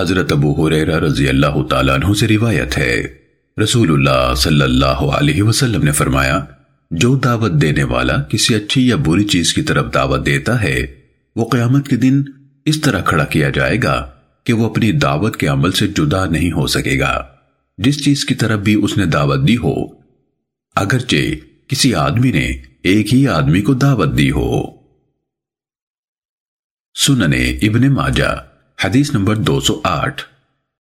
حضرت ابو حریرہ رضی اللہ تعالیٰ عنہ سے روایت ہے۔ رسول اللہ صلی اللہ علیہ وسلم نے فرمایا، جو دعوت دینے والا کسی اچھی یا بری چیز کی طرف دعوت دیتا ہے، وہ قیامت کے دن اس طرح کھڑا کیا جائے گا کہ وہ اپنی دعوت کے عمل سے جدا نہیں ہو سکے گا۔ جس چیز کی طرف بھی اس نے دعوت دی ہو، اگرچہ کسی آدمی نے ایک ہی آدمی کو دعوت دی ہو۔ سننے ابن ماجہ حدیث نمبر دو سو آٹھ۔